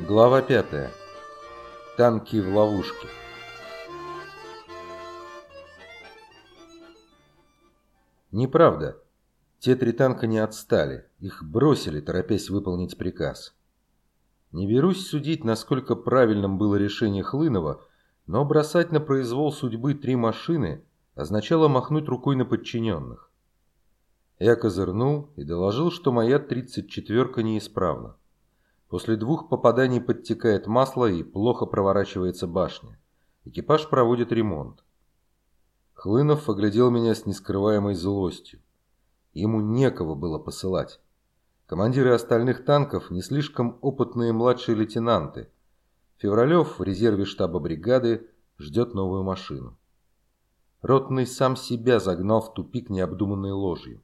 Глава 5. Танки в ловушке. Неправда. Те три танка не отстали. Их бросили, торопясь выполнить приказ. Не берусь судить, насколько правильным было решение Хлынова, но бросать на произвол судьбы три машины означало махнуть рукой на подчиненных. Я козырнул и доложил, что моя 34-ка неисправна. После двух попаданий подтекает масло и плохо проворачивается башня. Экипаж проводит ремонт. Хлынов оглядел меня с нескрываемой злостью. Ему некого было посылать. Командиры остальных танков не слишком опытные младшие лейтенанты. Февралев в резерве штаба бригады ждет новую машину. Ротный сам себя загнал в тупик необдуманной ложью.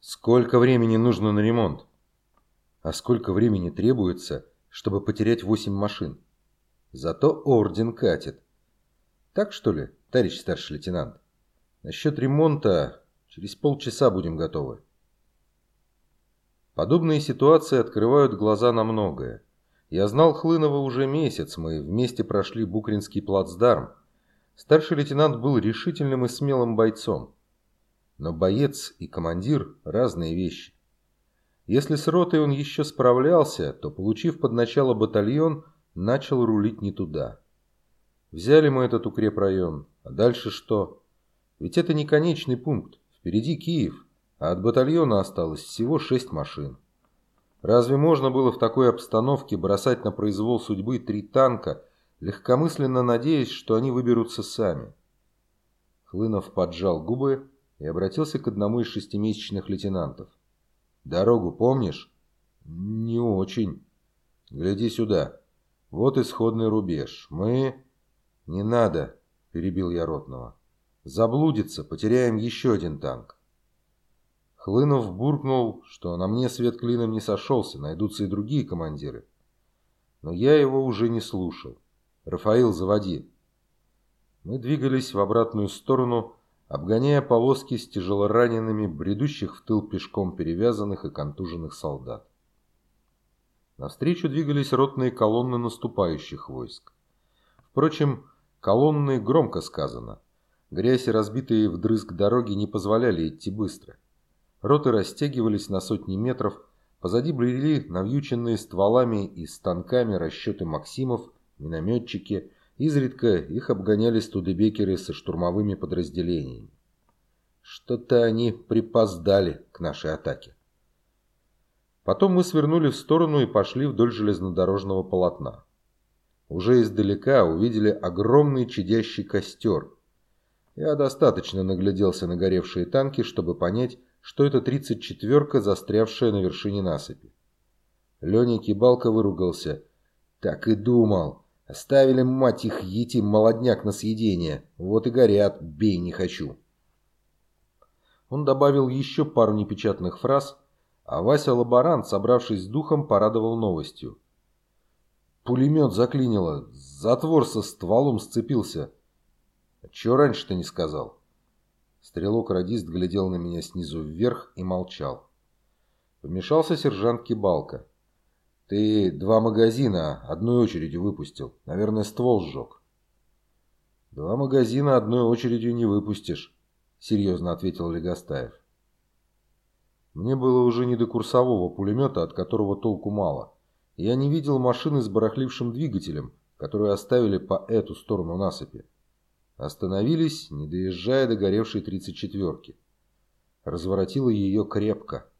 «Сколько времени нужно на ремонт?» А сколько времени требуется, чтобы потерять восемь машин? Зато орден катит. Так что ли, товарищ старший лейтенант? Насчет ремонта через полчаса будем готовы. Подобные ситуации открывают глаза на многое. Я знал Хлынова уже месяц, мы вместе прошли Букринский плацдарм. Старший лейтенант был решительным и смелым бойцом. Но боец и командир – разные вещи. Если с ротой он еще справлялся, то, получив под начало батальон, начал рулить не туда. Взяли мы этот укрепрайон, а дальше что? Ведь это не конечный пункт, впереди Киев, а от батальона осталось всего шесть машин. Разве можно было в такой обстановке бросать на произвол судьбы три танка, легкомысленно надеясь, что они выберутся сами? Хлынов поджал губы и обратился к одному из шестимесячных лейтенантов. Дорогу помнишь? Не очень. Гляди сюда. Вот исходный рубеж. Мы... Не надо, перебил я Ротного. Заблудится, потеряем еще один танк. Хлынов буркнул, что на мне свет клином не сошелся, найдутся и другие командиры. Но я его уже не слушал. «Рафаил, заводи!» Мы двигались в обратную сторону, обгоняя повозки с тяжелоранеными, бредущих в тыл пешком перевязанных и контуженных солдат. Навстречу двигались ротные колонны наступающих войск. Впрочем, колонны громко сказано. Грязь и разбитые вдрызг дороги не позволяли идти быстро. Роты растягивались на сотни метров, позади брели навьюченные стволами и станками расчеты Максимов, минометчики – Изредка их обгоняли студебекеры со штурмовыми подразделениями. Что-то они припоздали к нашей атаке. Потом мы свернули в сторону и пошли вдоль железнодорожного полотна. Уже издалека увидели огромный чадящий костер. Я достаточно нагляделся на горевшие танки, чтобы понять, что это 34-ка, застрявшая на вершине насыпи. Леня Кибалка выругался. «Так и думал. Оставили, мать их, етим молодняк на съедение. Вот и горят, бей не хочу. Он добавил еще пару непечатных фраз, а Вася Лаборант, собравшись с духом, порадовал новостью. Пулемет заклинило, затвор со стволом сцепился. А чего раньше ты не сказал? Стрелок-радист глядел на меня снизу вверх и молчал. Помешался сержант Кибалка. Ты два магазина одной очередью выпустил. Наверное, ствол сжег. Два магазина одной очередью не выпустишь, серьезно ответил Легостаев. Мне было уже не до курсового пулемета, от которого толку мало. Я не видел машины с барахлившим двигателем, которую оставили по эту сторону насыпи. Остановились, не доезжая до горевшей 34-ки. Разворотило ее крепко.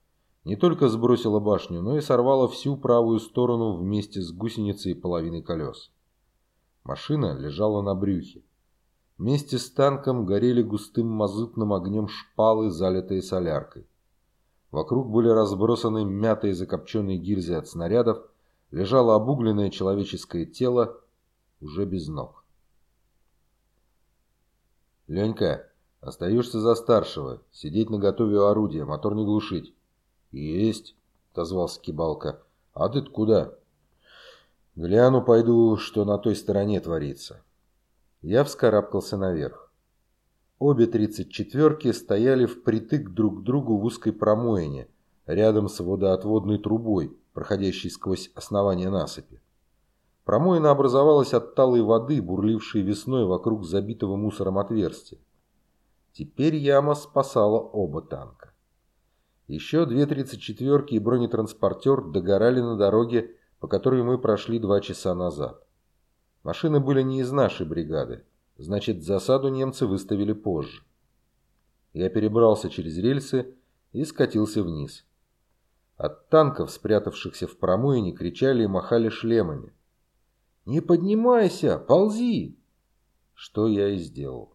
Не только сбросила башню, но и сорвала всю правую сторону вместе с гусеницей и половиной колес. Машина лежала на брюхе. Вместе с танком горели густым мазутным огнем шпалы, залитые соляркой. Вокруг были разбросаны мятые закопченные гильзы от снарядов, лежало обугленное человеческое тело, уже без ног. «Ленька, остаешься за старшего, сидеть на готове у орудия, мотор не глушить». «Есть», — отозвался Кибалка. «А ты куда?» «Гляну, пойду, что на той стороне творится». Я вскарабкался наверх. Обе тридцать четверки стояли впритык друг к другу в узкой промоине, рядом с водоотводной трубой, проходящий сквозь основание насыпи. Промоина образовалась от талой воды, бурлившей весной вокруг забитого мусором отверстия. Теперь яма спасала оба танка. Еще две 34-ки и бронетранспортер догорали на дороге, по которой мы прошли два часа назад. Машины были не из нашей бригады, значит, засаду немцы выставили позже. Я перебрался через рельсы и скатился вниз. От танков, спрятавшихся в промоине, кричали и махали шлемами. «Не поднимайся! Ползи!» Что я и сделал.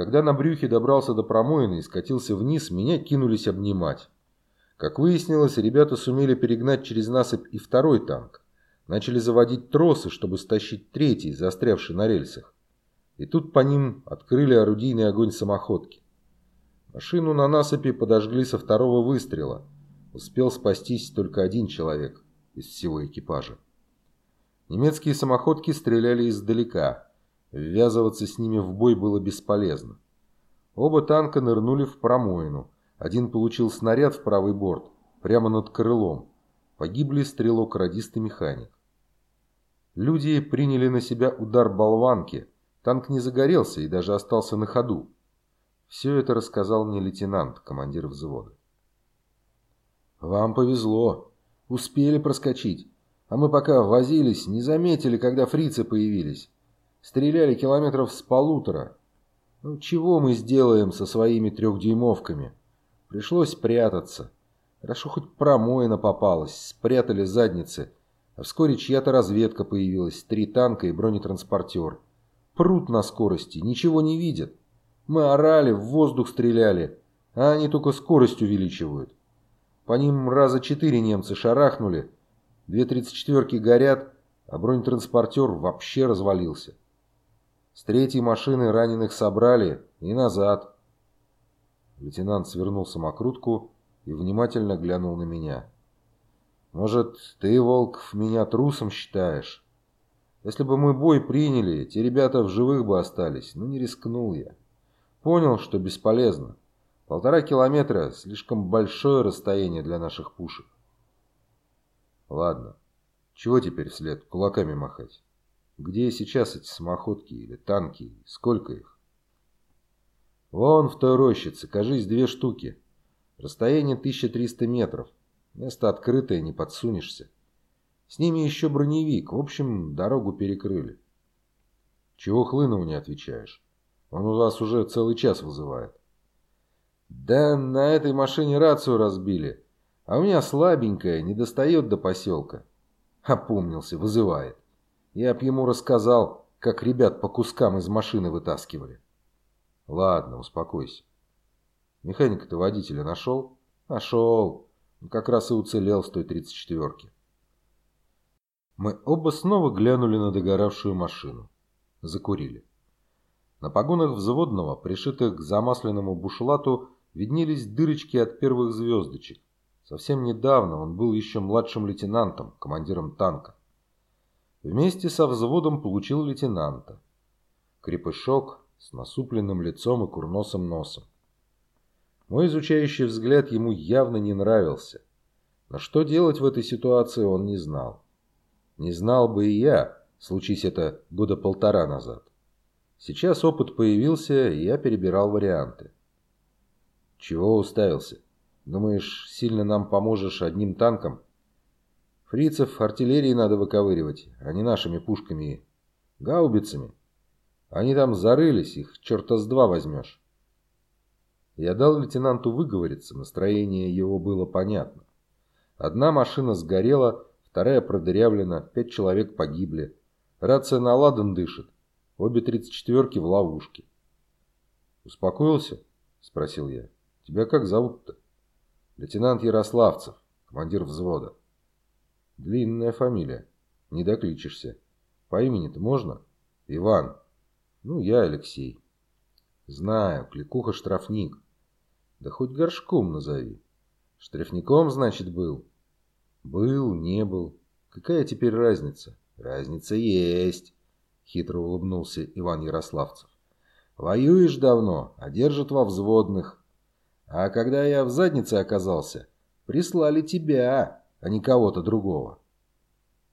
Когда на брюхе добрался до промоины и скатился вниз, меня кинулись обнимать. Как выяснилось, ребята сумели перегнать через насыпь и второй танк. Начали заводить тросы, чтобы стащить третий, застрявший на рельсах. И тут по ним открыли орудийный огонь самоходки. Машину на насыпи подожгли со второго выстрела. Успел спастись только один человек из всего экипажа. Немецкие самоходки стреляли издалека. Ввязываться с ними в бой было бесполезно. Оба танка нырнули в промоину. Один получил снаряд в правый борт, прямо над крылом. Погибли стрелок-радист и механик. Люди приняли на себя удар болванки. Танк не загорелся и даже остался на ходу. Все это рассказал мне лейтенант, командир взвода. «Вам повезло. Успели проскочить. А мы пока возились, не заметили, когда фрицы появились. Стреляли километров с полутора. Ну, чего мы сделаем со своими трехдюймовками? Пришлось прятаться. Хорошо хоть промоина попалась, спрятали задницы. А вскоре чья-то разведка появилась, три танка и бронетранспортер. Прут на скорости, ничего не видят. Мы орали, в воздух стреляли, а они только скорость увеличивают. По ним раза четыре немцы шарахнули, Две тридцать четверки горят, а бронетранспортер вообще развалился. С третьей машины раненых собрали и назад. Лейтенант свернул самокрутку и внимательно глянул на меня. «Может, ты, Волков, меня трусом считаешь? Если бы мы бой приняли, те ребята в живых бы остались, но не рискнул я. Понял, что бесполезно. Полтора километра – слишком большое расстояние для наших пушек. Ладно. Чего теперь вслед кулаками махать? Где сейчас эти самоходки или танки? Сколько их? Вон в той рощице, кажись, две штуки. Расстояние 1300 метров. Место открытое, не подсунешься. С ними еще броневик. В общем, дорогу перекрыли. Чего Хлынову не отвечаешь? Он у вас уже целый час вызывает. Да на этой машине рацию разбили. А у меня слабенькая, не достает до поселка. Опомнился, вызывает. Я б ему рассказал, как ребят по кускам из машины вытаскивали. Ладно, успокойся. Механика-то водителя нашел? Нашел. Как раз и уцелел с той 34-ки. Мы оба снова глянули на догоравшую машину. Закурили. На погонах взводного, пришитых к замасленному бушлату, виднелись дырочки от первых звездочек. Совсем недавно он был еще младшим лейтенантом, командиром танка. Вместе со взводом получил лейтенанта. Крепышок с насупленным лицом и курносым носом. Мой изучающий взгляд ему явно не нравился. Но что делать в этой ситуации он не знал. Не знал бы и я, случись это года полтора назад. Сейчас опыт появился, и я перебирал варианты. Чего уставился? Думаешь, сильно нам поможешь одним танком? Фрицев артиллерии надо выковыривать, а не нашими пушками и гаубицами. Они там зарылись, их черта с два возьмешь. Я дал лейтенанту выговориться, настроение его было понятно. Одна машина сгорела, вторая продырявлена, пять человек погибли. Рация на ладан дышит, обе тридцать четверки в ловушке. «Успокоился?» – спросил я. «Тебя как зовут-то?» Лейтенант Ярославцев, командир взвода. Длинная фамилия. Не докличешься. По имени-то можно? Иван. Ну, я Алексей. Знаю, кликуха штрафник. Да хоть горшком назови. Штрафником, значит, был? Был, не был. Какая теперь разница? Разница есть, хитро улыбнулся Иван Ярославцев. Воюешь давно, а держат во взводных. А когда я в заднице оказался, прислали тебя. А не кого-то другого.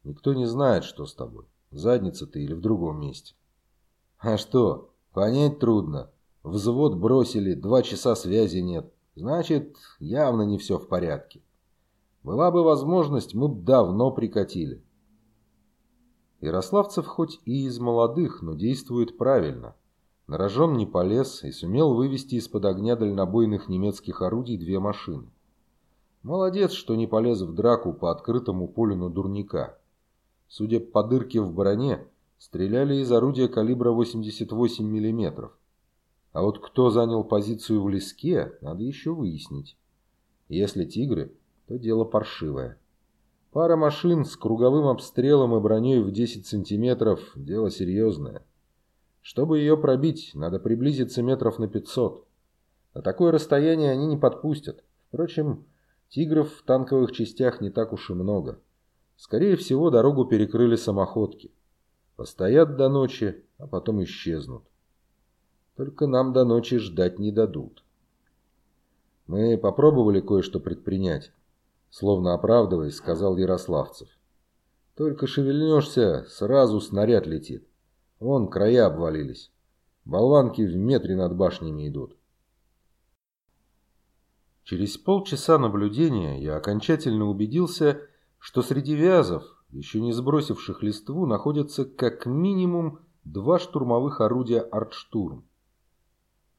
Никто не знает, что с тобой. Задница ты или в другом месте. А что, понять трудно. Взвод бросили, два часа связи нет. Значит, явно не все в порядке. Была бы возможность, мы бы давно прикатили. Ярославцев хоть и из молодых, но действует правильно. На рожон не полез и сумел вывести из-под огня дальнобойных немецких орудий две машины. Молодец, что не полез в драку по открытому полю на дурника. Судя по дырке в броне, стреляли из орудия калибра 88 мм. А вот кто занял позицию в леске, надо еще выяснить. Если тигры, то дело паршивое. Пара машин с круговым обстрелом и броней в 10 сантиметров – дело серьезное. Чтобы ее пробить, надо приблизиться метров на 500. На такое расстояние они не подпустят. Впрочем, тигров в танковых частях не так уж и много. Скорее всего, дорогу перекрыли самоходки. Постоят до ночи, а потом исчезнут. Только нам до ночи ждать не дадут. Мы попробовали кое-что предпринять. Словно оправдываясь, сказал Ярославцев. Только шевельнешься, сразу снаряд летит. Вон края обвалились. Болванки в метре над башнями идут. Через полчаса наблюдения я окончательно убедился, что среди вязов, еще не сбросивших листву, находятся как минимум два штурмовых орудия «Артштурм».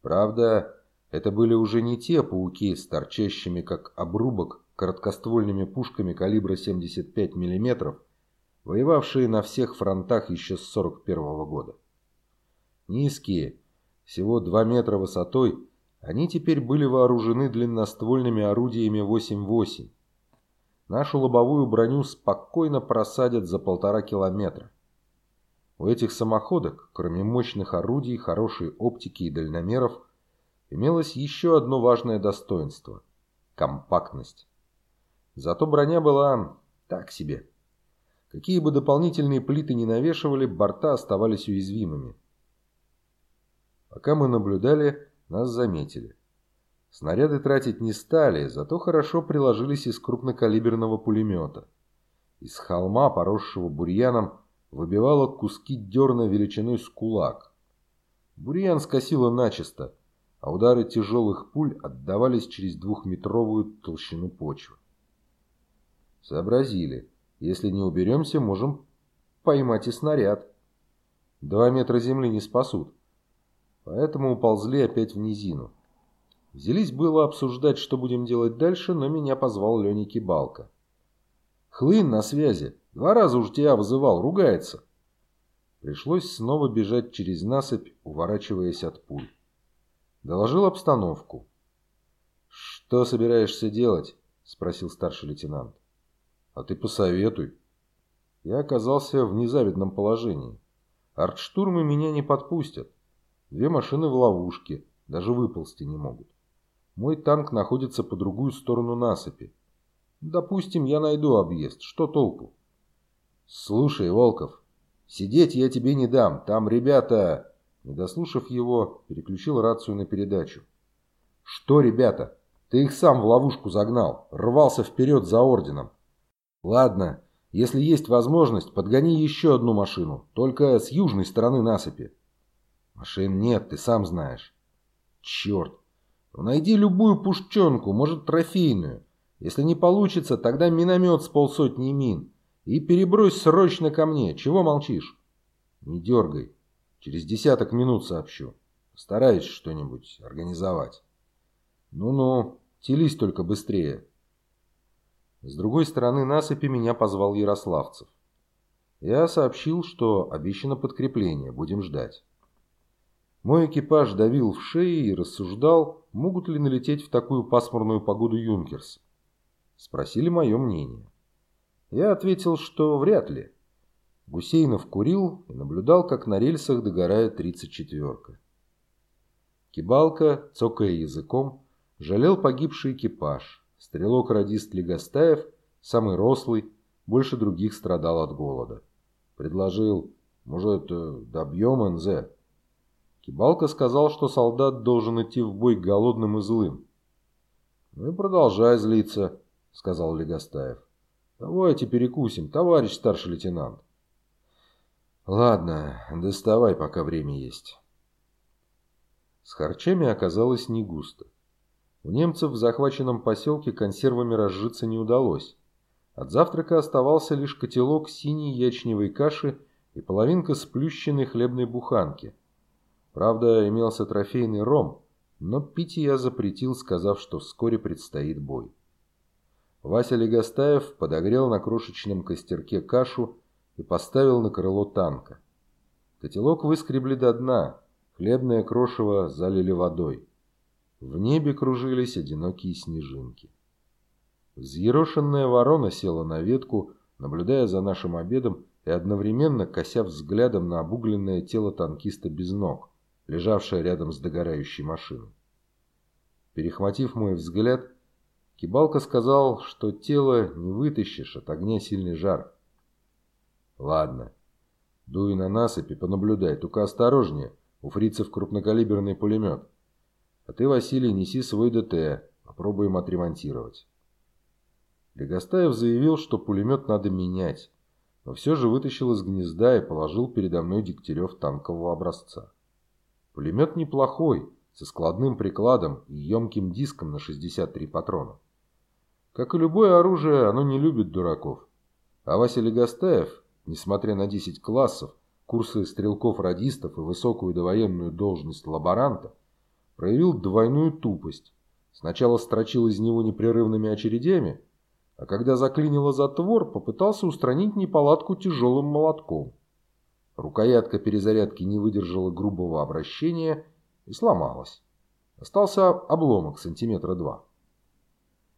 Правда, это были уже не те пауки с торчащими как обрубок короткоствольными пушками калибра 75 мм, воевавшие на всех фронтах еще с 41 -го года. Низкие, всего 2 метра высотой, они теперь были вооружены длинноствольными орудиями 8-8. Нашу лобовую броню спокойно просадят за полтора километра. У этих самоходок, кроме мощных орудий, хорошей оптики и дальномеров, имелось еще одно важное достоинство – компактность. Зато броня была так себе. Какие бы дополнительные плиты ни навешивали, борта оставались уязвимыми. Пока мы наблюдали, нас заметили. Снаряды тратить не стали, зато хорошо приложились из крупнокалиберного пулемета. Из холма, поросшего бурьяном, выбивало куски дерна величиной с кулак. Бурьян скосило начисто, а удары тяжелых пуль отдавались через двухметровую толщину почвы. Сообразили. Если не уберемся, можем поймать и снаряд. Два метра земли не спасут. Поэтому уползли опять в низину. Взялись было обсуждать, что будем делать дальше, но меня позвал Леня Кибалка. «Хлын на связи. Два раза уж тебя вызывал, ругается». Пришлось снова бежать через насыпь, уворачиваясь от пуль. Доложил обстановку. «Что собираешься делать?» – спросил старший лейтенант. А ты посоветуй. Я оказался в незавидном положении. Артштурмы меня не подпустят. Две машины в ловушке, даже выползти не могут. Мой танк находится по другую сторону насыпи. Допустим, я найду объезд. Что толку? Слушай, Волков, сидеть я тебе не дам. Там ребята... Не дослушав его, переключил рацию на передачу. Что, ребята? Ты их сам в ловушку загнал. Рвался вперед за орденом. Ладно, если есть возможность, подгони еще одну машину, только с южной стороны насыпи. Машин нет, ты сам знаешь. Черт. Ну, найди любую пушченку, может трофейную. Если не получится, тогда миномет с полсотни мин. И перебрось срочно ко мне. Чего молчишь? Не дергай. Через десяток минут сообщу. Стараюсь что-нибудь организовать. Ну-ну, телись только быстрее. С другой стороны насыпи меня позвал Ярославцев. Я сообщил, что обещано подкрепление, будем ждать. Мой экипаж давил в шеи и рассуждал, могут ли налететь в такую пасмурную погоду юнкерс. Спросили мое мнение. Я ответил, что вряд ли. Гусейнов курил и наблюдал, как на рельсах догорает 34-ка. Кибалка, цокая языком, жалел погибший экипаж. Стрелок-радист Легостаев, самый рослый, больше других страдал от голода. Предложил, может, э, добьем НЗ? Кибалка сказал, что солдат должен идти в бой голодным и злым. «Ну и продолжай злиться», — сказал Легостаев. Давайте перекусим, товарищ старший лейтенант. Ладно, доставай, пока время есть. С харчами оказалось не густо. У немцев в захваченном поселке консервами разжиться не удалось. От завтрака оставался лишь котелок синей ячневой каши и половинка сплющенной хлебной буханки. Правда, имелся трофейный ром, но пить я запретил, сказав, что вскоре предстоит бой. Вася Легостаев подогрел на крошечном костерке кашу и поставил на крыло танка. Котелок выскребли до дна, хлебное крошево залили водой. В небе кружились одинокие снежинки. Взъерошенная ворона села на ветку, наблюдая за нашим обедом и одновременно кося взглядом на обугленное тело танкиста без ног, лежавшее рядом с догорающей машиной. Перехватив мой взгляд, Кибалка сказал, что тело не вытащишь, от огня сильный жар. Ладно, дуй на насыпь и понаблюдай, только осторожнее, у фрицев крупнокалиберный пулемет. А ты, Василий, неси свой ДТ, попробуем отремонтировать. Легостаев заявил, что пулемет надо менять, но все же вытащил из гнезда и положил передо мной Дегтярев танкового образца. Пулемет неплохой, со складным прикладом и емким диском на 63 патрона. Как и любое оружие, оно не любит дураков. А Вася Легостаев, несмотря на 10 классов, курсы стрелков-радистов и высокую довоенную должность лаборанта, проявил двойную тупость. Сначала строчил из него непрерывными очередями, а когда заклинило затвор, попытался устранить неполадку тяжелым молотком. Рукоятка перезарядки не выдержала грубого обращения и сломалась. Остался обломок сантиметра два.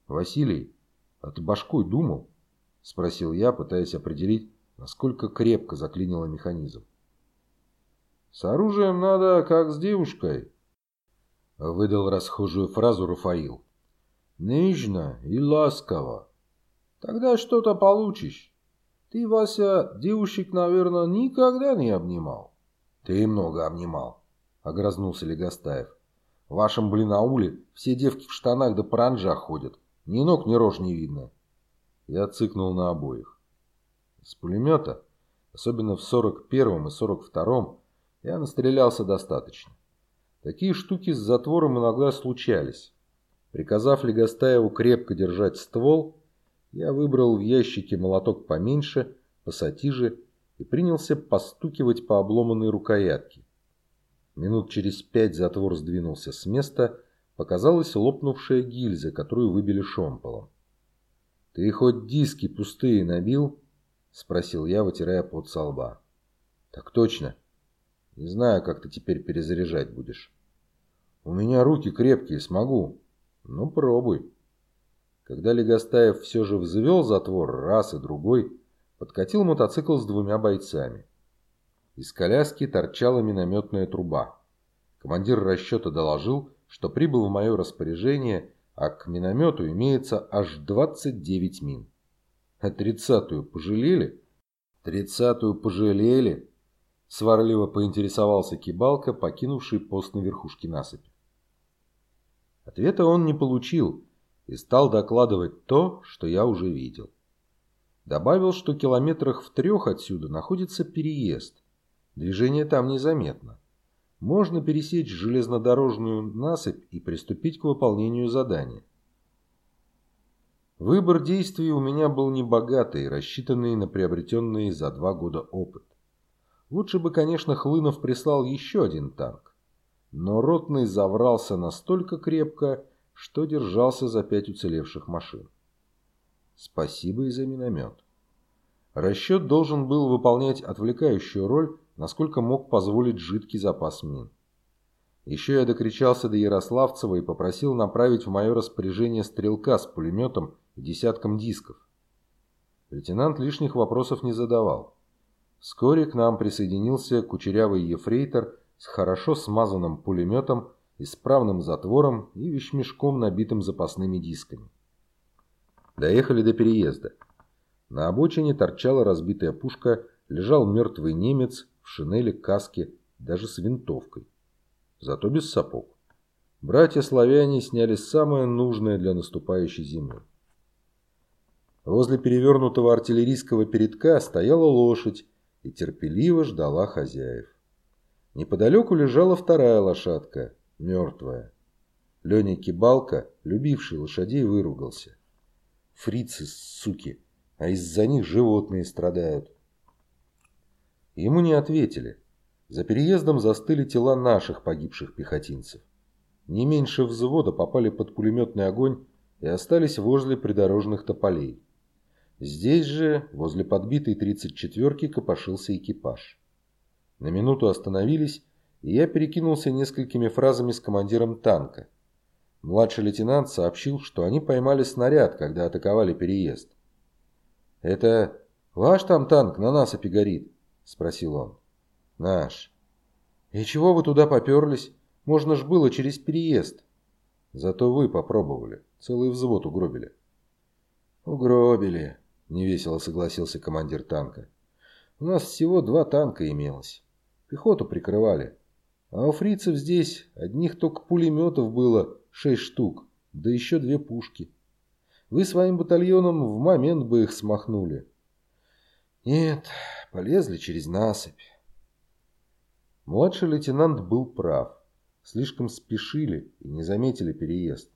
«Василий, а ты башкой думал?» – спросил я, пытаясь определить, насколько крепко заклинило механизм. «С оружием надо, как с девушкой», Выдал расхожую фразу Рафаил. Нежно и ласково. Тогда что-то получишь. Ты, Вася, девушек, наверное, никогда не обнимал. Ты много обнимал, огрызнулся Легостаев. В вашем, блин, ауле все девки в штанах да паранжах ходят. Ни ног, ни рожь не видно. Я цыкнул на обоих. С пулемета, особенно в 41-м и 42-м, я настрелялся достаточно. Такие штуки с затвором иногда случались. Приказав Легостаеву крепко держать ствол, я выбрал в ящике молоток поменьше, пассатиже и принялся постукивать по обломанной рукоятке. Минут через пять затвор сдвинулся с места, показалась лопнувшая гильза, которую выбили шомполом. «Ты хоть диски пустые набил?» — спросил я, вытирая пот со лба. «Так точно. Не знаю, как ты теперь перезаряжать будешь. У меня руки крепкие, смогу. Ну, пробуй. Когда Легостаев все же взвел затвор раз и другой, подкатил мотоцикл с двумя бойцами. Из коляски торчала минометная труба. Командир расчета доложил, что прибыл в мое распоряжение, а к миномету имеется аж 29 мин. А тридцатую пожалели? Тридцатую пожалели? Сварливо поинтересовался Кибалка, покинувший пост на верхушке насыпи. Ответа он не получил и стал докладывать то, что я уже видел. Добавил, что километрах в трех отсюда находится переезд. Движение там незаметно. Можно пересечь железнодорожную насыпь и приступить к выполнению задания. Выбор действий у меня был небогатый, рассчитанный на приобретенный за два года опыт. Лучше бы, конечно, Хлынов прислал еще один танк. Но Ротный заврался настолько крепко, что держался за пять уцелевших машин. Спасибо и за миномет. Расчет должен был выполнять отвлекающую роль, насколько мог позволить жидкий запас мин. Еще я докричался до Ярославцева и попросил направить в мое распоряжение стрелка с пулеметом и десятком дисков. Лейтенант лишних вопросов не задавал. Вскоре к нам присоединился кучерявый ефрейтор с хорошо смазанным пулеметом, исправным затвором и вещмешком, набитым запасными дисками. Доехали до переезда. На обочине торчала разбитая пушка, лежал мертвый немец в шинели, каске, даже с винтовкой. Зато без сапог. Братья-славяне сняли самое нужное для наступающей зимы. Возле перевернутого артиллерийского передка стояла лошадь и терпеливо ждала хозяев. Неподалеку лежала вторая лошадка, мертвая. Леня Кибалка, любивший лошадей, выругался. Фрицы, суки, а из-за них животные страдают. Ему не ответили. За переездом застыли тела наших погибших пехотинцев. Не меньше взвода попали под пулеметный огонь и остались возле придорожных тополей. Здесь же, возле подбитой 34-ки, копошился экипаж. На минуту остановились, и я перекинулся несколькими фразами с командиром танка. Младший лейтенант сообщил, что они поймали снаряд, когда атаковали переезд. «Это ваш там танк на насыпи горит?» – спросил он. «Наш». «И чего вы туда поперлись? Можно ж было через переезд». «Зато вы попробовали. Целый взвод угробили». «Угробили», – невесело согласился командир танка. «У нас всего два танка имелось». Пехоту прикрывали. А у фрицев здесь одних только пулеметов было шесть штук, да еще две пушки. Вы своим батальоном в момент бы их смахнули. Нет, полезли через насыпь. Младший лейтенант был прав. Слишком спешили и не заметили переезд.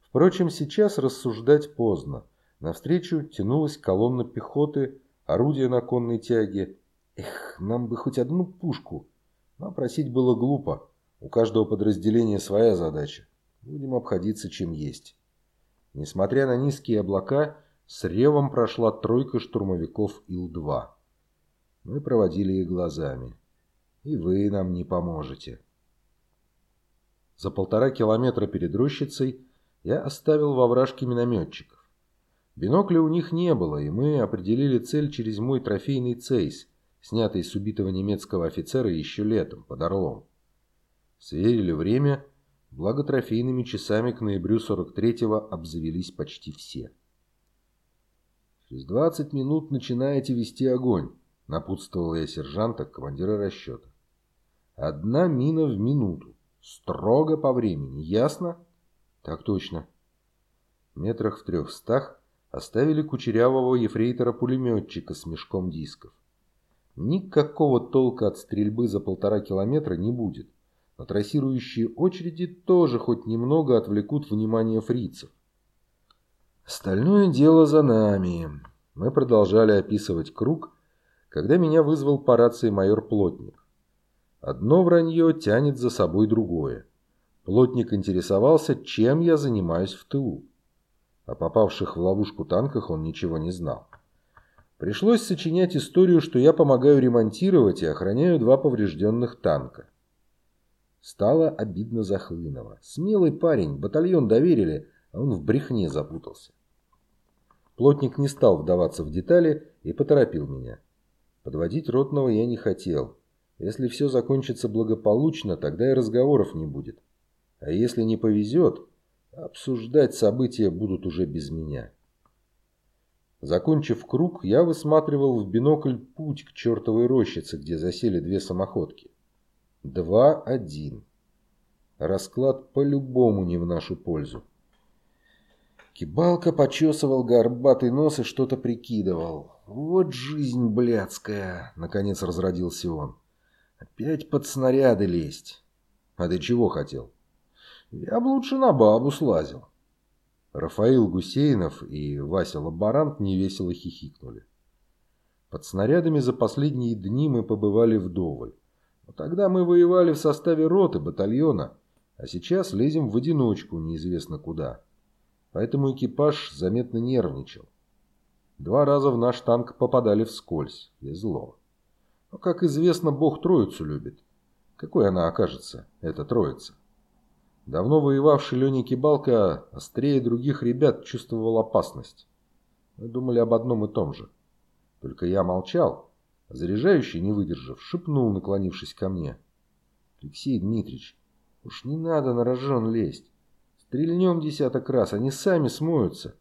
Впрочем, сейчас рассуждать поздно. Навстречу тянулась колонна пехоты, орудия на конной тяге Эх, нам бы хоть одну пушку. Но просить было глупо. У каждого подразделения своя задача. Будем обходиться чем есть. Несмотря на низкие облака, с ревом прошла тройка штурмовиков Ил-2. Мы проводили их глазами. И вы нам не поможете. За полтора километра перед рощицей я оставил во вражке минометчиков. Бинокля у них не было, и мы определили цель через мой трофейный цейс – снятый с убитого немецкого офицера еще летом, под Орлом. Сверили время, благо трофейными часами к ноябрю 43-го обзавелись почти все. «Через 20 минут начинаете вести огонь», — напутствовал я сержанта, командира расчета. «Одна мина в минуту. Строго по времени. Ясно?» «Так точно». Метрах в трехстах оставили кучерявого ефрейтора-пулеметчика с мешком дисков. Никакого толка от стрельбы за полтора километра не будет. Но трассирующие очереди тоже хоть немного отвлекут внимание фрицев. Остальное дело за нами. Мы продолжали описывать круг, когда меня вызвал по рации майор Плотник. Одно вранье тянет за собой другое. Плотник интересовался, чем я занимаюсь в тылу. О попавших в ловушку танках он ничего не знал. Пришлось сочинять историю, что я помогаю ремонтировать и охраняю два поврежденных танка. Стало обидно за Хлынова. Смелый парень, батальон доверили, а он в брехне запутался. Плотник не стал вдаваться в детали и поторопил меня. Подводить ротного я не хотел. Если все закончится благополучно, тогда и разговоров не будет. А если не повезет, обсуждать события будут уже без меня. Закончив круг, я высматривал в бинокль путь к чертовой рощице, где засели две самоходки. Два-один. Расклад по-любому не в нашу пользу. Кибалка почесывал горбатый нос и что-то прикидывал. «Вот жизнь блядская!» — наконец разродился он. «Опять под снаряды лезть!» «А ты чего хотел?» «Я бы лучше на бабу слазил». Рафаил Гусейнов и Вася Лаборант невесело хихикнули. Под снарядами за последние дни мы побывали вдоволь. Но тогда мы воевали в составе роты, батальона, а сейчас лезем в одиночку неизвестно куда. Поэтому экипаж заметно нервничал. Два раза в наш танк попадали вскользь. Везло. Но, как известно, Бог троицу любит. Какой она окажется, эта троица? Давно воевавший Леня Кибалка острее других ребят чувствовал опасность. Мы думали об одном и том же. Только я молчал, а заряжающий, не выдержав, шепнул, наклонившись ко мне. «Алексей Дмитриевич, уж не надо на рожон лезть. Стрельнем десяток раз, они сами смоются.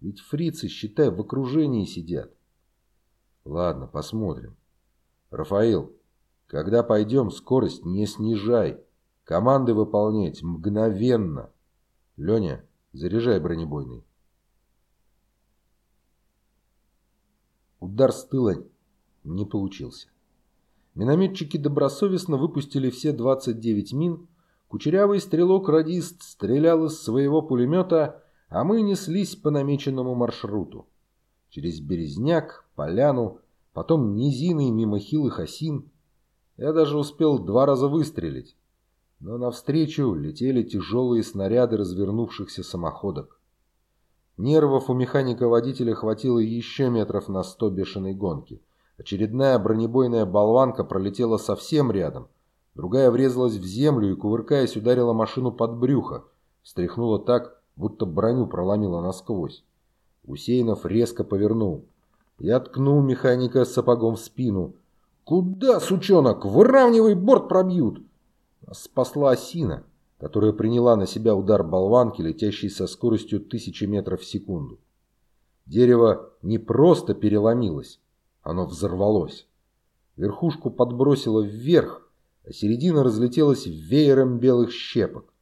Ведь фрицы, считай, в окружении сидят». «Ладно, посмотрим. Рафаил, когда пойдем, скорость не снижай». Команды выполнять мгновенно. Леня, заряжай бронебойный. Удар с тыла не получился. Минометчики добросовестно выпустили все 29 мин, кучерявый стрелок-радист стрелял из своего пулемета, а мы неслись по намеченному маршруту. Через Березняк, Поляну, потом низины мимо хилых осин. Я даже успел два раза выстрелить, но навстречу летели тяжелые снаряды развернувшихся самоходок. Нервов у механика-водителя хватило еще метров на сто бешеной гонки. Очередная бронебойная болванка пролетела совсем рядом. Другая врезалась в землю и, кувыркаясь, ударила машину под брюхо. Встряхнула так, будто броню проломила насквозь. Гусейнов резко повернул. Я ткнул механика сапогом в спину. «Куда, сучонок? Выравнивай, борт пробьют!» Спасла осина, которая приняла на себя удар болванки, летящей со скоростью тысячи метров в секунду. Дерево не просто переломилось, оно взорвалось. Верхушку подбросило вверх, а середина разлетелась веером белых щепок.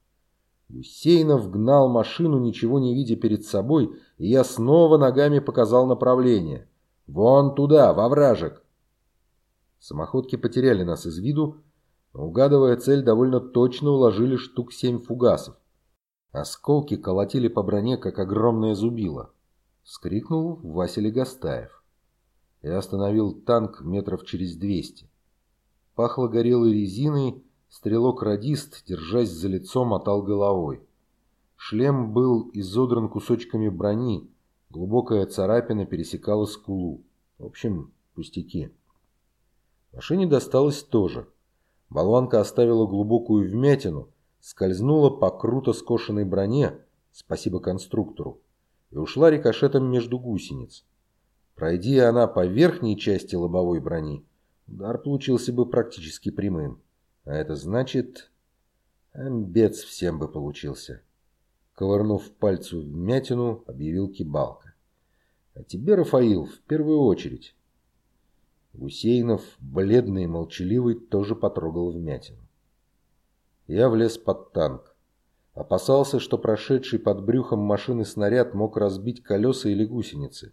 Гусейнов гнал машину, ничего не видя перед собой, и я снова ногами показал направление. «Вон туда, во вражек!» Самоходки потеряли нас из виду, угадывая цель, довольно точно уложили штук семь фугасов. Осколки колотили по броне, как огромное зубило. Вскрикнул Василий Гастаев. Я остановил танк метров через двести. Пахло горелой резиной, стрелок-радист, держась за лицо, мотал головой. Шлем был изодран кусочками брони, глубокая царапина пересекала скулу. В общем, пустяки. Машине досталось тоже. Болванка оставила глубокую вмятину, скользнула по круто скошенной броне, спасибо конструктору, и ушла рикошетом между гусениц. Пройди она по верхней части лобовой брони, удар получился бы практически прямым. А это значит... Амбец всем бы получился. Ковырнув пальцу вмятину, объявил Кибалка. А тебе, Рафаил, в первую очередь. Гусейнов, бледный и молчаливый, тоже потрогал вмятину. Я влез под танк. Опасался, что прошедший под брюхом машины снаряд мог разбить колеса или гусеницы.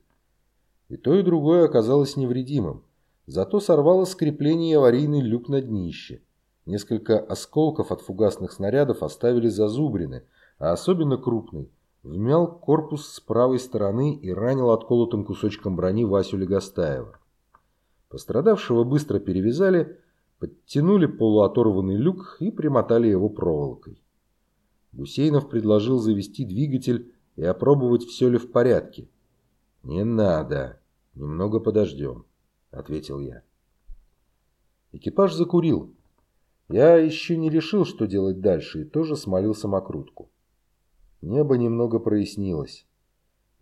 И то, и другое оказалось невредимым. Зато сорвало скрепление аварийный люк на днище. Несколько осколков от фугасных снарядов оставили зазубрины, а особенно крупный вмял корпус с правой стороны и ранил отколотым кусочком брони Васю Легостаева. Пострадавшего быстро перевязали, подтянули полуоторванный люк и примотали его проволокой. Гусейнов предложил завести двигатель и опробовать, все ли в порядке. «Не надо», «Немного подождем», — ответил я. Экипаж закурил. Я еще не решил, что делать дальше, и тоже смолил самокрутку. Небо немного прояснилось.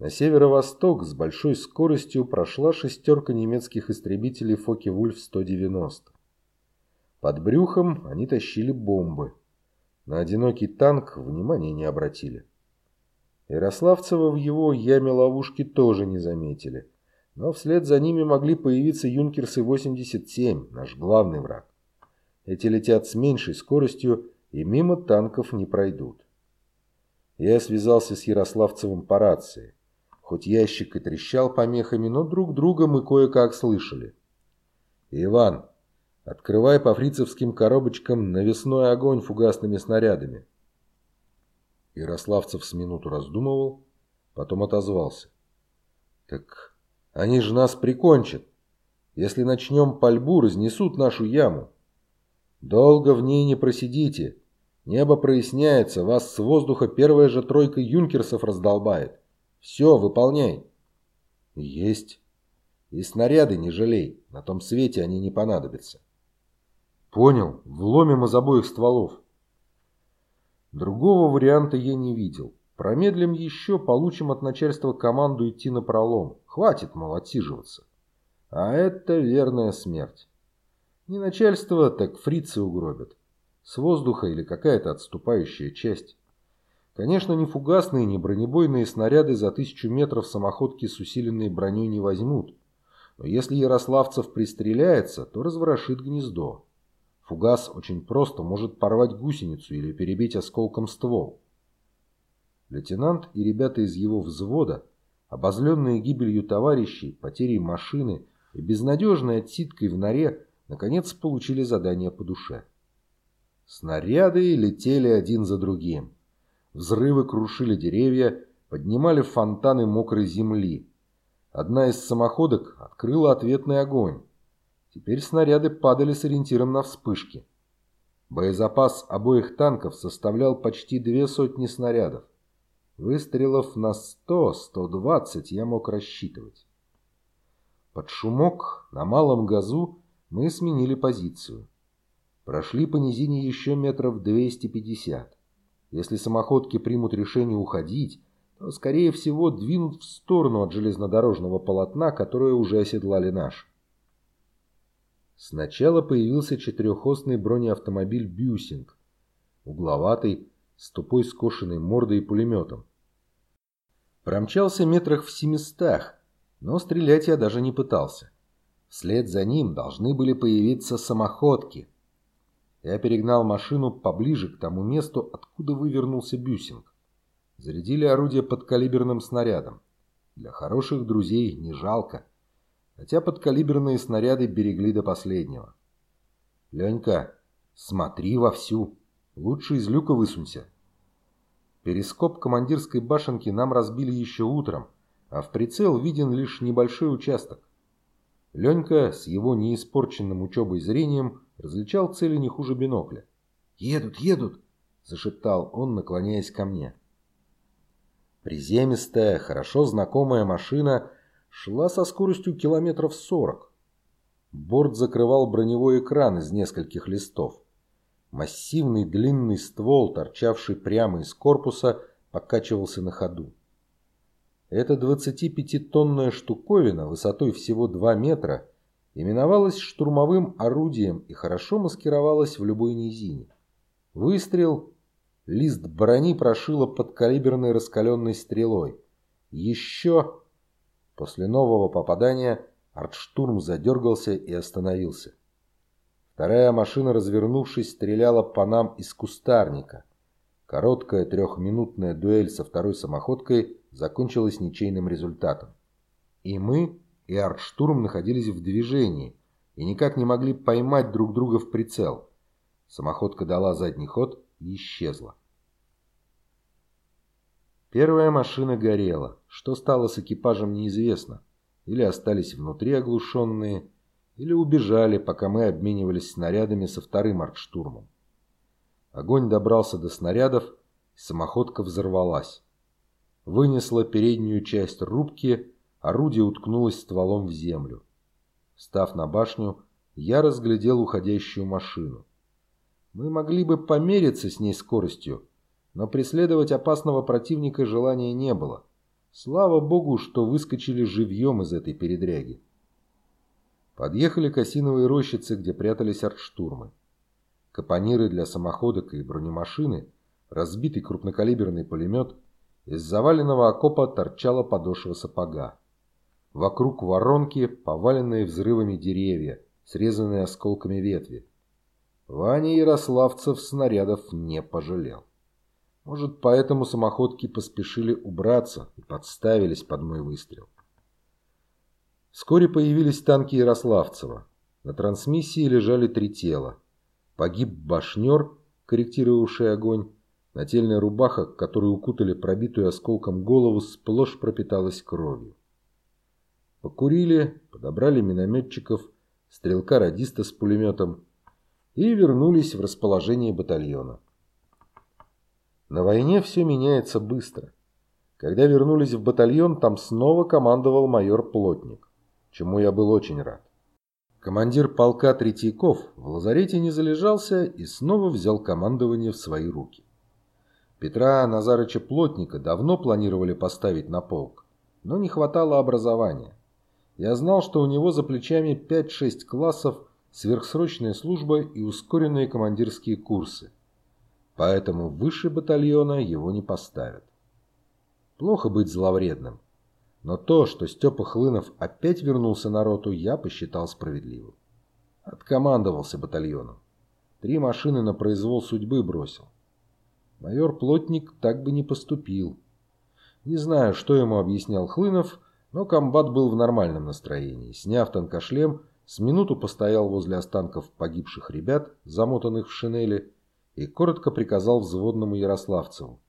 На северо-восток с большой скоростью прошла шестерка немецких истребителей Фоке-Вульф-190. Под брюхом они тащили бомбы. На одинокий танк внимания не обратили. Ярославцева в его яме ловушки тоже не заметили. Но вслед за ними могли появиться «Юнкерсы-87», наш главный враг. Эти летят с меньшей скоростью и мимо танков не пройдут. Я связался с Ярославцевым по рации. Хоть ящик и трещал помехами, но друг друга мы кое-как слышали. «Иван, открывай по фрицевским коробочкам навесной огонь фугасными снарядами». Ярославцев с минуту раздумывал, потом отозвался. «Так они же нас прикончат. Если начнем пальбу, разнесут нашу яму. Долго в ней не просидите. Небо проясняется, вас с воздуха первая же тройка юнкерсов раздолбает. Все, выполняй. Есть. И снаряды не жалей, на том свете они не понадобятся. Понял, вломим из обоих стволов. Другого варианта я не видел. Промедлим еще, получим от начальства команду идти на пролом. Хватит, мол, отсиживаться. А это верная смерть. Не начальство, так фрицы угробят. С воздуха или какая-то отступающая часть. Конечно, ни фугасные, ни бронебойные снаряды за тысячу метров самоходки с усиленной броней не возьмут. Но если Ярославцев пристреляется, то разворошит гнездо. Фугас очень просто может порвать гусеницу или перебить осколком ствол. Лейтенант и ребята из его взвода обозленные гибелью товарищей, потерей машины и безнадежной отсидкой в норе, наконец получили задание по душе. Снаряды летели один за другим. Взрывы крушили деревья, поднимали фонтаны мокрой земли. Одна из самоходок открыла ответный огонь. Теперь снаряды падали с ориентиром на вспышки. Боезапас обоих танков составлял почти две сотни снарядов. Выстрелов на 100-120 я мог рассчитывать. Под шумок на малом газу мы сменили позицию. Прошли по низине еще метров 250. Если самоходки примут решение уходить, то, скорее всего, двинут в сторону от железнодорожного полотна, которое уже оседлали наш. Сначала появился четырехосный бронеавтомобиль «Бюсинг», угловатый, с тупой скошенной мордой и пулеметом. Промчался метрах в семистах, но стрелять я даже не пытался. Вслед за ним должны были появиться самоходки. Я перегнал машину поближе к тому месту, откуда вывернулся Бюсинг. Зарядили орудие подкалиберным снарядом. Для хороших друзей не жалко хотя подкалиберные снаряды берегли до последнего. «Ленька, смотри вовсю, лучше из люка высунься». Перископ командирской башенки нам разбили еще утром, а в прицел виден лишь небольшой участок. Ленька с его неиспорченным учебой зрением различал цели не хуже бинокля. «Едут, едут!» – зашептал он, наклоняясь ко мне. Приземистая, хорошо знакомая машина шла со скоростью километров сорок. Борт закрывал броневой экран из нескольких листов. Массивный длинный ствол, торчавший прямо из корпуса, покачивался на ходу. Эта 25-тонная штуковина высотой всего 2 метра именовалась штурмовым орудием и хорошо маскировалась в любой низине. Выстрел, лист брони прошило подкалиберной раскаленной стрелой. Еще После нового попадания артштурм задергался и остановился. Вторая машина, развернувшись, стреляла по нам из кустарника. Короткая трехминутная дуэль со второй самоходкой закончилась ничейным результатом. И мы, и артштурм находились в движении и никак не могли поймать друг друга в прицел. Самоходка дала задний ход и исчезла. Первая машина горела. Что стало с экипажем, неизвестно. Или остались внутри оглушенные, или убежали, пока мы обменивались снарядами со вторым артштурмом. Огонь добрался до снарядов, и самоходка взорвалась. Вынесла переднюю часть рубки, орудие уткнулось стволом в землю. Став на башню, я разглядел уходящую машину. Мы могли бы помериться с ней скоростью, но преследовать опасного противника желания не было. Слава богу, что выскочили живьем из этой передряги. Подъехали к осиновой рощице, где прятались артштурмы. Капониры для самоходок и бронемашины, разбитый крупнокалиберный пулемет, из заваленного окопа торчала подошва сапога. Вокруг воронки поваленные взрывами деревья, срезанные осколками ветви. Ваня Ярославцев снарядов не пожалел. Может, поэтому самоходки поспешили убраться и подставились под мой выстрел. Вскоре появились танки Ярославцева. На трансмиссии лежали три тела. Погиб башнер, корректировавший огонь. Нательная рубаха, которую укутали пробитую осколком голову, сплошь пропиталась кровью. Покурили, подобрали минометчиков, стрелка-радиста с пулеметом и вернулись в расположение батальона. На войне все меняется быстро. Когда вернулись в батальон, там снова командовал майор Плотник, чему я был очень рад. Командир полка Третьяков в лазарете не залежался и снова взял командование в свои руки. Петра Назарыча Плотника давно планировали поставить на полк, но не хватало образования. Я знал, что у него за плечами 5-6 классов, сверхсрочная служба и ускоренные командирские курсы – поэтому выше батальона его не поставят. Плохо быть зловредным, но то, что Степа Хлынов опять вернулся на роту, я посчитал справедливым. Откомандовался батальоном. Три машины на произвол судьбы бросил. Майор Плотник так бы не поступил. Не знаю, что ему объяснял Хлынов, но комбат был в нормальном настроении. Сняв танкошлем, с минуту постоял возле останков погибших ребят, замотанных в шинели, и коротко приказал взводному Ярославцеву.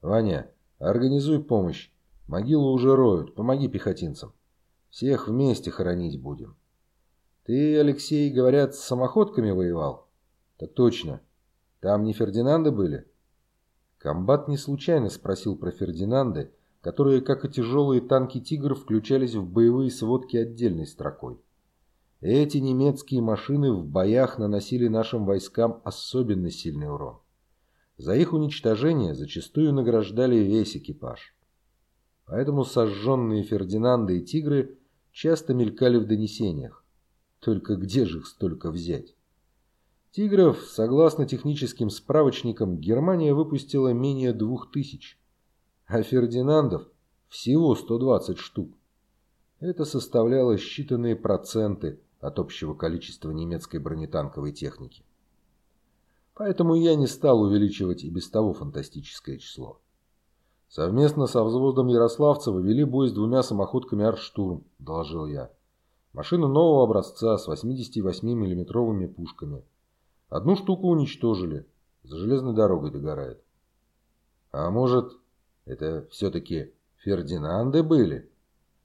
«Ваня, организуй помощь. Могилу уже роют, помоги пехотинцам. Всех вместе хоронить будем». «Ты, Алексей, говорят, с самоходками воевал?» «Так точно. Там не Фердинанды были?» Комбат не случайно спросил про Фердинанды, которые, как и тяжелые танки «Тигр», включались в боевые сводки отдельной строкой. Эти немецкие машины в боях наносили нашим войскам особенно сильный урон. За их уничтожение зачастую награждали весь экипаж. Поэтому сожженные Фердинанды и «Тигры» часто мелькали в донесениях. Только где же их столько взять? «Тигров», согласно техническим справочникам, Германия выпустила менее двух тысяч, а Фердинандов всего 120 штук. Это составляло считанные проценты от общего количества немецкой бронетанковой техники. Поэтому я не стал увеличивать и без того фантастическое число. Совместно со взводом Ярославцева вели бой с двумя самоходками «Арштурм», доложил я. Машина нового образца с 88 миллиметровыми пушками. Одну штуку уничтожили. За железной дорогой догорает. А может, это все-таки Фердинанды были?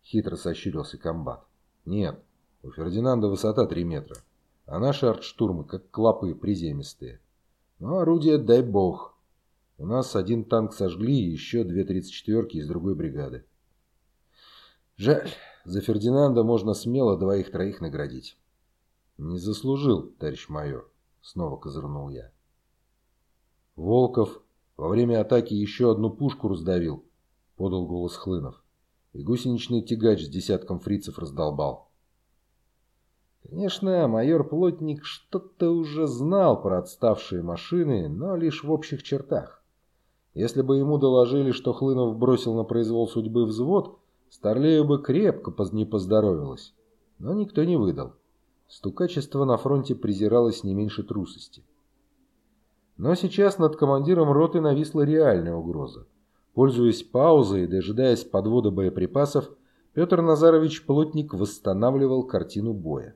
Хитро сощурился комбат. Нет, у Фердинанда высота 3 метра, а наши артштурмы как клопы приземистые. Но орудие дай бог. У нас один танк сожгли и еще две 34-ки из другой бригады. Жаль, за Фердинанда можно смело двоих-троих наградить. Не заслужил, товарищ майор, снова козырнул я. Волков во время атаки еще одну пушку раздавил, подал голос Хлынов. И гусеничный тягач с десятком фрицев раздолбал. Конечно, майор Плотник что-то уже знал про отставшие машины, но лишь в общих чертах. Если бы ему доложили, что Хлынов бросил на произвол судьбы взвод, Старлею бы крепко не поздоровилось. Но никто не выдал. Стукачество на фронте презиралось не меньше трусости. Но сейчас над командиром роты нависла реальная угроза. Пользуясь паузой и дожидаясь подвода боеприпасов, Петр Назарович Плотник восстанавливал картину боя.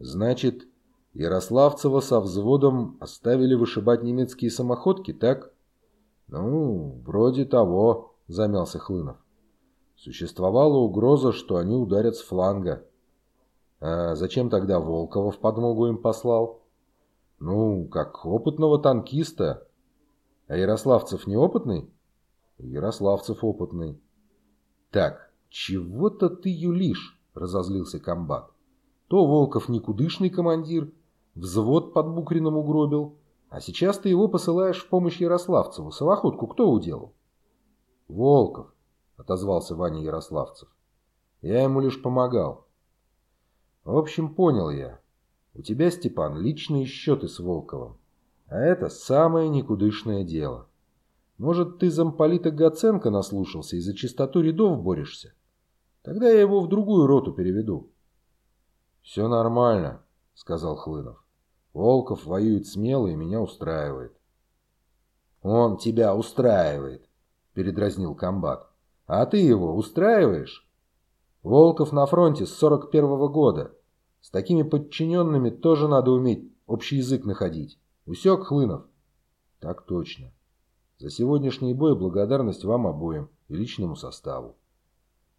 Значит, Ярославцева со взводом оставили вышибать немецкие самоходки, так? Ну, вроде того, замялся Хлынов. Существовала угроза, что они ударят с фланга. А зачем тогда Волкова в подмогу им послал? Ну, как опытного танкиста. А Ярославцев неопытный? Ярославцев опытный. Так, чего-то ты юлишь, разозлился комбат. То Волков никудышный командир, взвод под Букриным угробил, а сейчас ты его посылаешь в помощь Ярославцеву. Самоходку кто уделал? Волков, отозвался Ваня Ярославцев. Я ему лишь помогал. В общем, понял я. У тебя, Степан, личные счеты с Волковым. А это самое никудышное дело. Может, ты замполита Гаценко наслушался и за чистоту рядов борешься? Тогда я его в другую роту переведу. «Все нормально», — сказал Хлынов. «Волков воюет смело и меня устраивает». «Он тебя устраивает», — передразнил комбат. «А ты его устраиваешь?» «Волков на фронте с сорок первого года. С такими подчиненными тоже надо уметь общий язык находить. Усек, Хлынов?» «Так точно. За сегодняшний бой благодарность вам обоим и личному составу».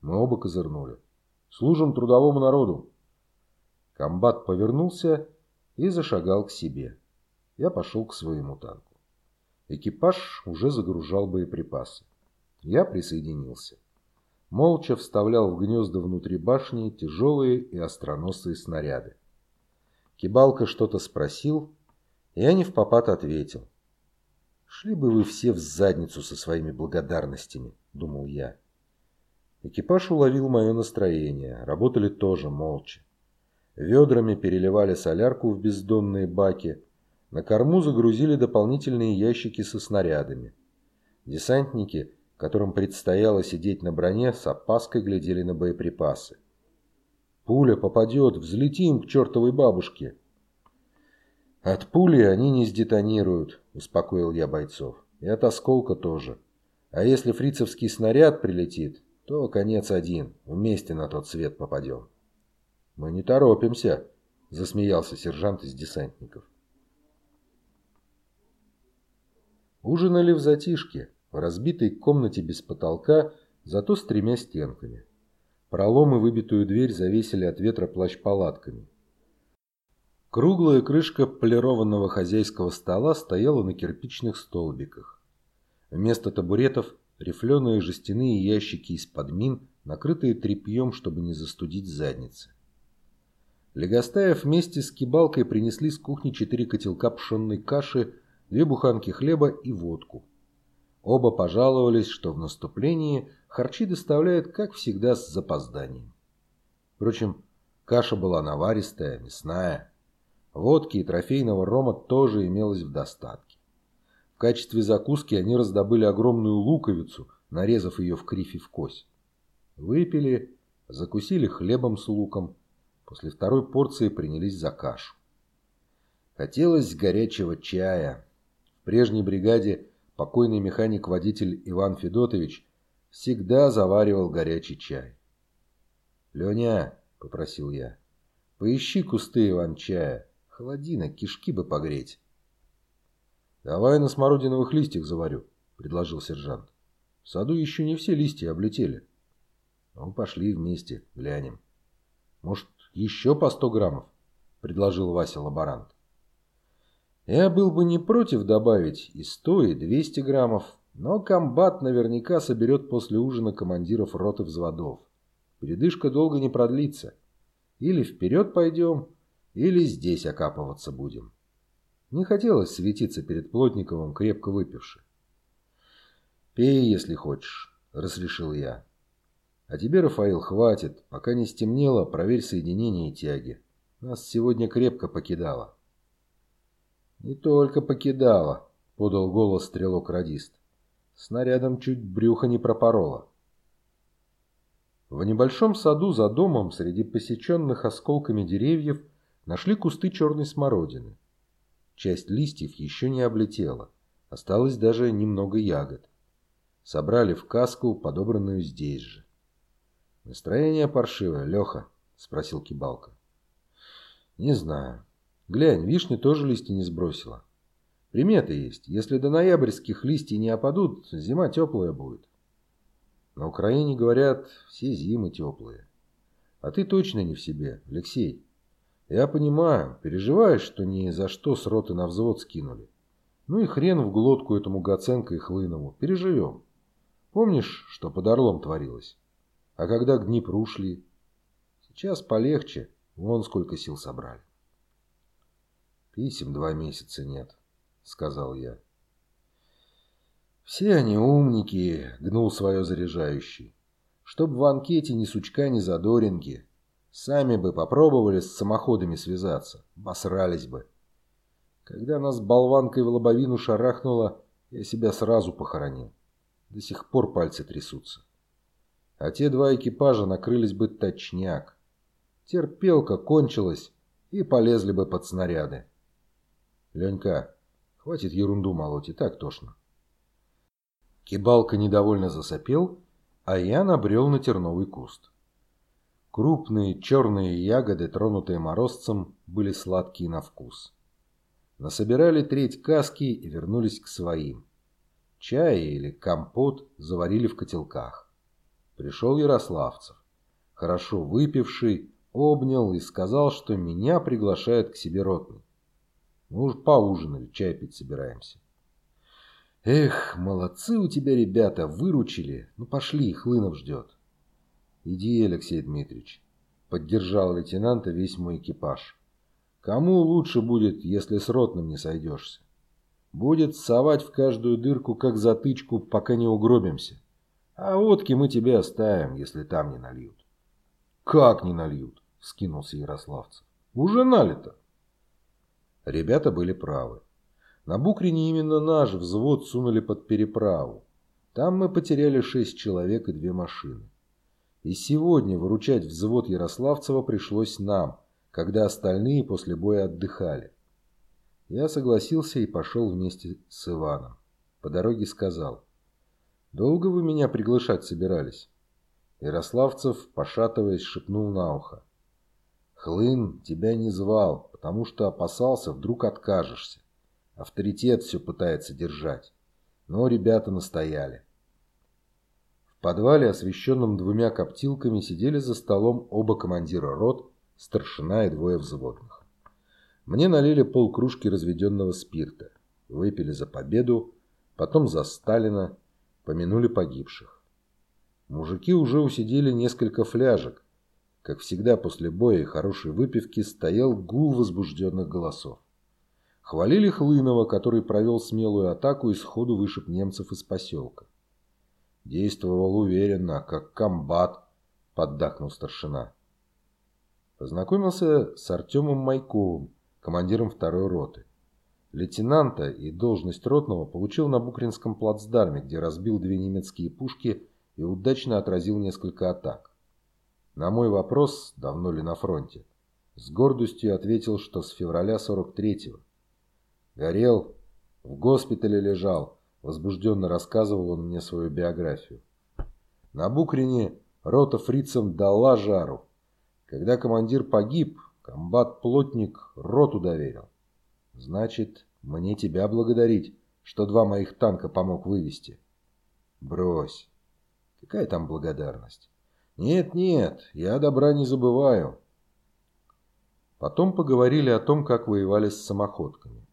Мы оба козырнули. «Служим трудовому народу. Комбат повернулся и зашагал к себе. Я пошел к своему танку. Экипаж уже загружал боеприпасы. Я присоединился. Молча вставлял в гнезда внутри башни тяжелые и остроносые снаряды. Кибалка что-то спросил, и я не в попад ответил. «Шли бы вы все в задницу со своими благодарностями», — думал я. Экипаж уловил мое настроение, работали тоже молча. Ведрами переливали солярку в бездонные баки. На корму загрузили дополнительные ящики со снарядами. Десантники, которым предстояло сидеть на броне, с опаской глядели на боеприпасы. «Пуля попадет, взлетим к чертовой бабушке!» «От пули они не сдетонируют», — успокоил я бойцов. «И от осколка тоже. А если фрицевский снаряд прилетит, то конец один, вместе на тот свет попадем. Мы не торопимся, засмеялся сержант из десантников. Ужинали в затишке, в разбитой комнате без потолка, зато с тремя стенками. Пролом и выбитую дверь завесили от ветра плащ-палатками. Круглая крышка полированного хозяйского стола стояла на кирпичных столбиках. Вместо табуретов рифленые жестяные ящики из-под мин, накрытые тряпьем, чтобы не застудить задницы. Легостаев вместе с кибалкой принесли с кухни четыре котелка пшенной каши, две буханки хлеба и водку. Оба пожаловались, что в наступлении харчи доставляют, как всегда, с запозданием. Впрочем, каша была наваристая, мясная. Водки и трофейного рома тоже имелось в достатке. В качестве закуски они раздобыли огромную луковицу, нарезав ее в крифе в кость. Выпили, закусили хлебом с луком. После второй порции принялись за кашу. Хотелось горячего чая. В прежней бригаде покойный механик-водитель Иван Федотович всегда заваривал горячий чай. «Леня», — попросил я, — «поищи кусты Иван-чая». Холодина, кишки бы погреть. «Давай на смородиновых листьях заварю», — предложил сержант. «В саду еще не все листья облетели». «Ну, пошли вместе, глянем». «Может, еще по сто граммов?» — предложил Вася лаборант. Я был бы не против добавить и сто, и двести граммов, но комбат наверняка соберет после ужина командиров роты взводов. Передышка долго не продлится. Или вперед пойдем, или здесь окапываться будем. Не хотелось светиться перед Плотниковым, крепко выпивши. «Пей, если хочешь», — разрешил я. «А тебе, Рафаил, хватит. Пока не стемнело, проверь соединение и тяги. Нас сегодня крепко покидало». «Не только покидало», — подал голос стрелок-радист. «Снарядом чуть брюхо не пропороло». В небольшом саду за домом, среди посеченных осколками деревьев, Нашли кусты черной смородины. Часть листьев еще не облетела. Осталось даже немного ягод. Собрали в каску, подобранную здесь же. «Настроение паршивое, Леха?» — спросил Кибалка. «Не знаю. Глянь, вишня тоже листья не сбросила. Приметы есть. Если до ноябрьских листья не опадут, зима теплая будет. На Украине, говорят, все зимы теплые. А ты точно не в себе, Алексей. Я понимаю, переживаешь, что ни за что с роты на взвод скинули. Ну и хрен в глотку этому Гаценко и Хлынову. Переживем. Помнишь, что под Орлом творилось? А когда к Днепру ушли? Сейчас полегче. Вон сколько сил собрали. Писем два месяца нет, сказал я. Все они умники, гнул свое заряжающий. Чтоб в анкете ни сучка, ни задоринки. Сами бы попробовали с самоходами связаться. Басрались бы. Когда нас болванкой в лобовину шарахнуло, я себя сразу похоронил. До сих пор пальцы трясутся. А те два экипажа накрылись бы точняк. Терпелка кончилась, и полезли бы под снаряды. Ленька, хватит ерунду молоть, и так тошно. Кибалка недовольно засопел, а я набрел на терновый куст. Крупные черные ягоды, тронутые морозцем, были сладкие на вкус. Насобирали треть каски и вернулись к своим. Чай или компот заварили в котелках. Пришел Ярославцев. Хорошо выпивший, обнял и сказал, что меня приглашают к себе ротный. Мы уж поужинали, чай пить собираемся. Эх, молодцы у тебя ребята, выручили. Ну пошли, Хлынов ждет. «Иди, Алексей Дмитриевич», — поддержал лейтенанта весь мой экипаж. «Кому лучше будет, если с ротным не сойдешься? Будет совать в каждую дырку, как затычку, пока не угробимся. А водки мы тебе оставим, если там не нальют». «Как не нальют?» — скинулся Ярославцев. «Уже налито». Ребята были правы. На Букрине именно наш взвод сунули под переправу. Там мы потеряли шесть человек и две машины. И сегодня выручать взвод Ярославцева пришлось нам, когда остальные после боя отдыхали. Я согласился и пошел вместе с Иваном. По дороге сказал. Долго вы меня приглашать собирались?» Ярославцев, пошатываясь, шепнул на ухо. «Хлын тебя не звал, потому что опасался, вдруг откажешься. Авторитет все пытается держать. Но ребята настояли. В подвале, освещенном двумя коптилками, сидели за столом оба командира рот, старшина и двое взводных. Мне налили полкружки разведенного спирта. Выпили за победу, потом за Сталина, помянули погибших. Мужики уже усидели несколько фляжек. Как всегда после боя и хорошей выпивки стоял гул возбужденных голосов. Хвалили Хлынова, который провел смелую атаку и сходу вышиб немцев из поселка. Действовал уверенно, как комбат, поддакнул старшина. Познакомился с Артемом Майковым, командиром второй роты. Лейтенанта и должность ротного получил на Букринском плацдарме, где разбил две немецкие пушки и удачно отразил несколько атак. На мой вопрос, давно ли на фронте, с гордостью ответил, что с февраля 43-го. Горел, в госпитале лежал, возбужденно рассказывал он мне свою биографию. На Букрине рота фрицам дала жару. Когда командир погиб, комбат-плотник роту доверил. Значит, мне тебя благодарить, что два моих танка помог вывести. Брось. Какая там благодарность? Нет, нет, я добра не забываю. Потом поговорили о том, как воевали с самоходками.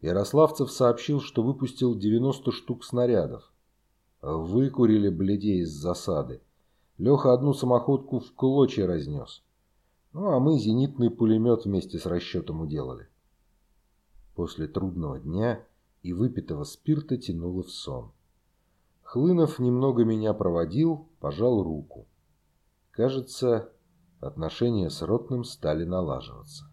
Ярославцев сообщил, что выпустил 90 штук снарядов. Выкурили бледей из засады. Леха одну самоходку в клочья разнес. Ну, а мы зенитный пулемет вместе с расчетом уделали. После трудного дня и выпитого спирта тянуло в сон. Хлынов немного меня проводил, пожал руку. Кажется, отношения с Ротным стали налаживаться.